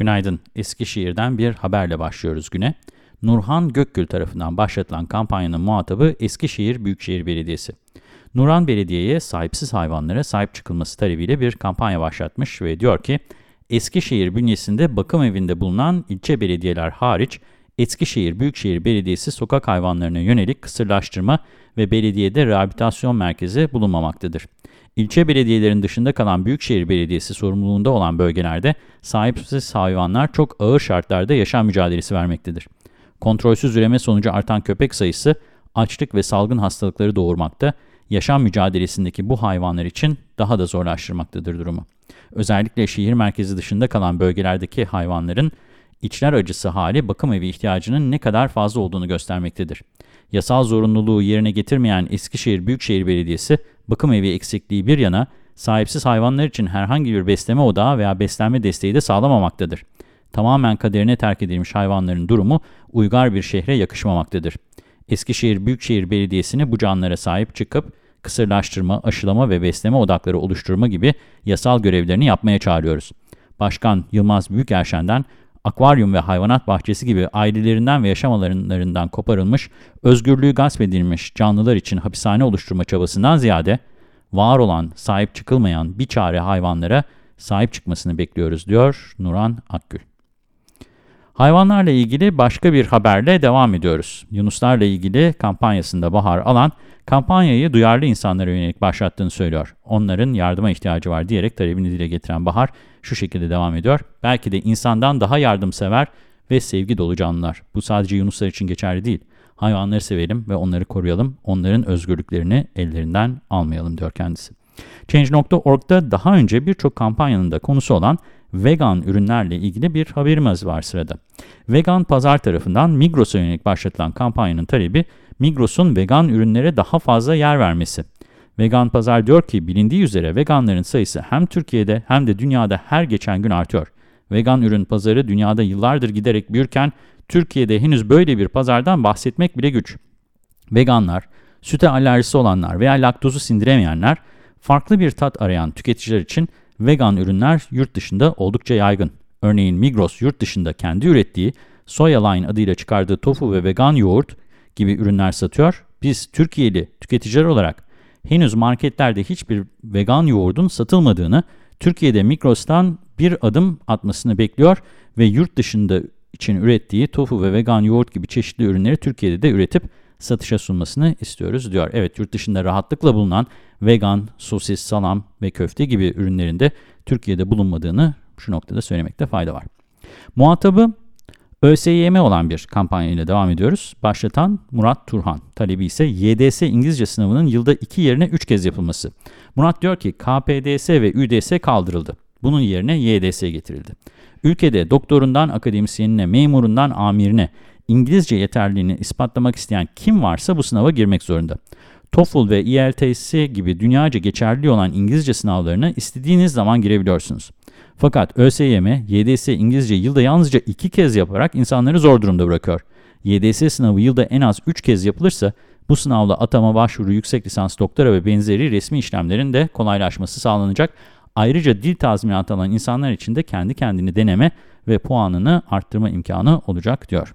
Günaydın. Eskişehir'den bir haberle başlıyoruz güne. Nurhan Gökgül tarafından başlatılan kampanyanın muhatabı Eskişehir Büyükşehir Belediyesi. Nurhan Belediye'ye sahipsiz hayvanlara sahip çıkılması talebiyle bir kampanya başlatmış ve diyor ki, Eskişehir bünyesinde bakım evinde bulunan ilçe belediyeler hariç, Eskişehir Büyükşehir Belediyesi sokak hayvanlarına yönelik kısırlaştırma ve belediyede rehabilitasyon merkezi bulunmamaktadır. İlçe belediyelerin dışında kalan Büyükşehir Belediyesi sorumluluğunda olan bölgelerde sahipsiz hayvanlar çok ağır şartlarda yaşam mücadelesi vermektedir. Kontrolsüz üreme sonucu artan köpek sayısı açlık ve salgın hastalıkları doğurmakta, yaşam mücadelesindeki bu hayvanlar için daha da zorlaştırmaktadır durumu. Özellikle şehir merkezi dışında kalan bölgelerdeki hayvanların içler acısı hali bakım evi ihtiyacının ne kadar fazla olduğunu göstermektedir. Yasal zorunluluğu yerine getirmeyen Eskişehir Büyükşehir Belediyesi, bakım evi eksikliği bir yana, sahipsiz hayvanlar için herhangi bir besleme odağı veya beslenme desteği de sağlamamaktadır. Tamamen kaderine terk edilmiş hayvanların durumu uygar bir şehre yakışmamaktadır. Eskişehir Büyükşehir Belediyesi'ni bu canlara sahip çıkıp, kısırlaştırma, aşılama ve besleme odakları oluşturma gibi yasal görevlerini yapmaya çağırıyoruz. Başkan Yılmaz Büyükerşen'den akvaryum ve hayvanat bahçesi gibi ailelerinden ve yaşam alanlarından koparılmış, özgürlüğü gasp edilmiş canlılar için hapishane oluşturma çabasından ziyade, var olan, sahip çıkılmayan bir çare hayvanlara sahip çıkmasını bekliyoruz, diyor Nuran Akgül. Hayvanlarla ilgili başka bir haberle devam ediyoruz. Yunuslarla ilgili kampanyasında Bahar Alan, kampanyayı duyarlı insanlara yönelik başlattığını söylüyor. Onların yardıma ihtiyacı var diyerek talebini dile getiren Bahar şu şekilde devam ediyor. Belki de insandan daha yardımsever ve sevgi dolu canlılar. Bu sadece Yunuslar için geçerli değil. Hayvanları sevelim ve onları koruyalım. Onların özgürlüklerini ellerinden almayalım diyor kendisi. Change.org'da daha önce birçok kampanyanın da konusu olan vegan ürünlerle ilgili bir haberimiz var sırada. Vegan Pazar tarafından Migros'a yönelik başlatılan kampanyanın talebi Migros'un vegan ürünlere daha fazla yer vermesi. Vegan Pazar diyor ki bilindiği üzere veganların sayısı hem Türkiye'de hem de dünyada her geçen gün artıyor. Vegan ürün pazarı dünyada yıllardır giderek büyürken Türkiye'de henüz böyle bir pazardan bahsetmek bile güç. Veganlar, süte alerjisi olanlar veya laktozu sindiremeyenler, farklı bir tat arayan tüketiciler için vegan ürünler yurt dışında oldukça yaygın. Örneğin Migros yurt dışında kendi ürettiği Soya Line adıyla çıkardığı tofu ve vegan yoğurt gibi ürünler satıyor. Biz Türkiye'li tüketiciler olarak henüz marketlerde hiçbir vegan yoğurdun satılmadığını, Türkiye'de Migros'tan bir adım atmasını bekliyor ve yurt dışında için ürettiği tofu ve vegan yoğurt gibi çeşitli ürünleri Türkiye'de de üretip satışa sunmasını istiyoruz diyor. Evet yurt dışında rahatlıkla bulunan vegan, sosis, salam ve köfte gibi ürünlerin de Türkiye'de bulunmadığını şu noktada söylemekte fayda var. Muhatabı ÖSYM olan bir kampanya ile devam ediyoruz. Başlatan Murat Turhan. Talebi ise YDS İngilizce sınavının yılda 2 yerine 3 kez yapılması. Murat diyor ki KPDS ve ÜDS kaldırıldı. Bunun yerine YDS getirildi. Ülkede doktorundan akademisyenine, memurundan amirine İngilizce yeterliliğini ispatlamak isteyen kim varsa bu sınava girmek zorunda. TOEFL ve IELTS gibi dünyaca geçerli olan İngilizce sınavlarına istediğiniz zaman girebiliyorsunuz. Fakat ÖSYM, YDS İngilizce yılda yalnızca iki kez yaparak insanları zor durumda bırakıyor. YDS sınavı yılda en az 3 kez yapılırsa bu sınavla atama, başvuru, yüksek lisans, doktora ve benzeri resmi işlemlerin de kolaylaşması sağlanacak. Ayrıca dil tazminatı alan insanlar için de kendi kendini deneme ve puanını arttırma imkanı olacak diyor.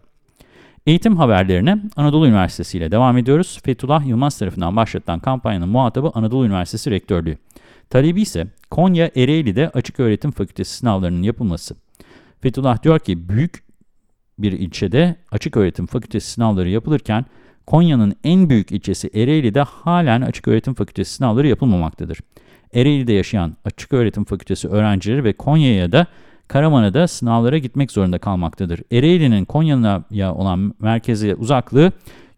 Eğitim haberlerine Anadolu Üniversitesi ile devam ediyoruz. Fethullah Yılmaz tarafından başlatılan kampanyanın muhatabı Anadolu Üniversitesi Rektörlüğü. Talebi ise Konya Ereğli'de açık öğretim fakültesi sınavlarının yapılması. Fethullah diyor ki büyük bir ilçede açık öğretim fakültesi sınavları yapılırken Konya'nın en büyük ilçesi Ereğli'de halen açık öğretim fakültesi sınavları yapılmamaktadır. Ereğli'de yaşayan açık öğretim fakültesi öğrencileri ve Konya'ya da Karaman'a sınavlara gitmek zorunda kalmaktadır. Ereğli'nin Konya'ya olan merkeze uzaklığı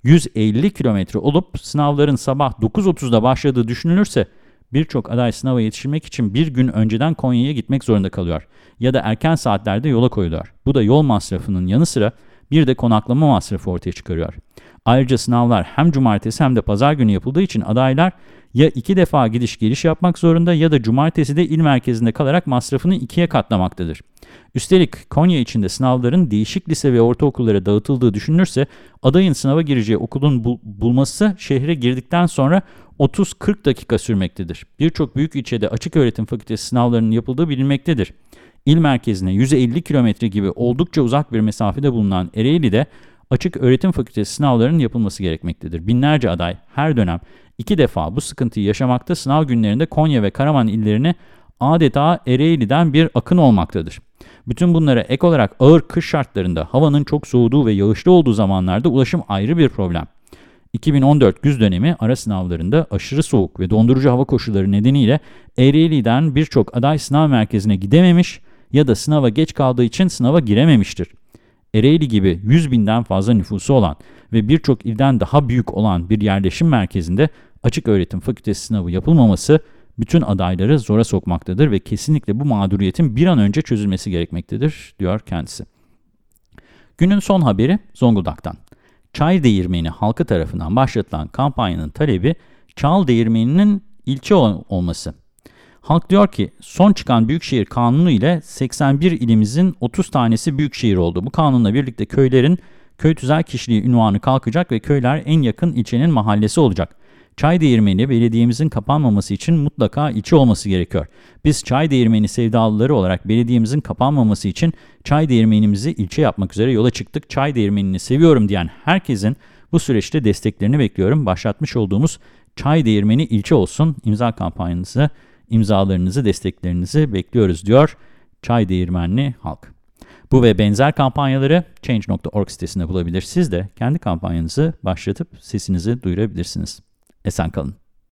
150 kilometre olup sınavların sabah 9.30'da başladığı düşünülürse birçok aday sınava yetiştirmek için bir gün önceden Konya'ya gitmek zorunda kalıyor ya da erken saatlerde yola koyuluyor. Bu da yol masrafının yanı sıra bir de konaklama masrafı ortaya çıkarıyor. Ayrıca sınavlar hem cumartesi hem de pazar günü yapıldığı için adaylar ya iki defa gidiş geliş yapmak zorunda ya da cumartesi de il merkezinde kalarak masrafını ikiye katlamaktadır. Üstelik Konya içinde sınavların değişik lise ve ortaokullara dağıtıldığı düşünülürse adayın sınava gireceği okulun bul bulması şehre girdikten sonra 30-40 dakika sürmektedir. Birçok büyük ilçede açık öğretim fakültesi sınavlarının yapıldığı bilinmektedir. İl merkezine 150 kilometre gibi oldukça uzak bir mesafede bulunan Ereğli'de açık öğretim fakültesi sınavlarının yapılması gerekmektedir. Binlerce aday her dönem iki defa bu sıkıntıyı yaşamakta sınav günlerinde Konya ve Karaman illerine adeta Ereğli'den bir akın olmaktadır. Bütün bunlara ek olarak ağır kış şartlarında havanın çok soğuduğu ve yağışlı olduğu zamanlarda ulaşım ayrı bir problem. 2014 güz dönemi ara sınavlarında aşırı soğuk ve dondurucu hava koşulları nedeniyle Ereğli'den birçok aday sınav merkezine gidememiş ya da sınava geç kaldığı için sınava girememiştir. Ereğli gibi 100 binden fazla nüfusu olan ve birçok ilden daha büyük olan bir yerleşim merkezinde açık öğretim fakültesi sınavı yapılmaması bütün adayları zora sokmaktadır ve kesinlikle bu mağduriyetin bir an önce çözülmesi gerekmektedir, diyor kendisi. Günün son haberi Zonguldak'tan. Çay Değirmeni halkı tarafından başlatılan kampanyanın talebi Çal Değirmeni'nin ilçe ol olması. Halk diyor ki son çıkan Büyükşehir Kanunu ile 81 ilimizin 30 tanesi büyükşehir oldu. Bu kanunla birlikte köylerin köy tüzel kişiliği ünvanı kalkacak ve köyler en yakın ilçenin mahallesi olacak. Çay değirmeni belediyemizin kapanmaması için mutlaka ilçe olması gerekiyor. Biz çay değirmeni sevdalıları olarak belediyemizin kapanmaması için çay değirmenimizi ilçe yapmak üzere yola çıktık. Çay değirmenini seviyorum diyen herkesin bu süreçte desteklerini bekliyorum. Başlatmış olduğumuz çay değirmeni ilçe olsun imza kampanyanızı, imzalarınızı, desteklerinizi bekliyoruz diyor Çay Değirmenli Halk. Bu ve benzer kampanyaları Change.org sitesinde bulabilir. Siz de kendi kampanyanızı başlatıp sesinizi duyurabilirsiniz. Esen kalın.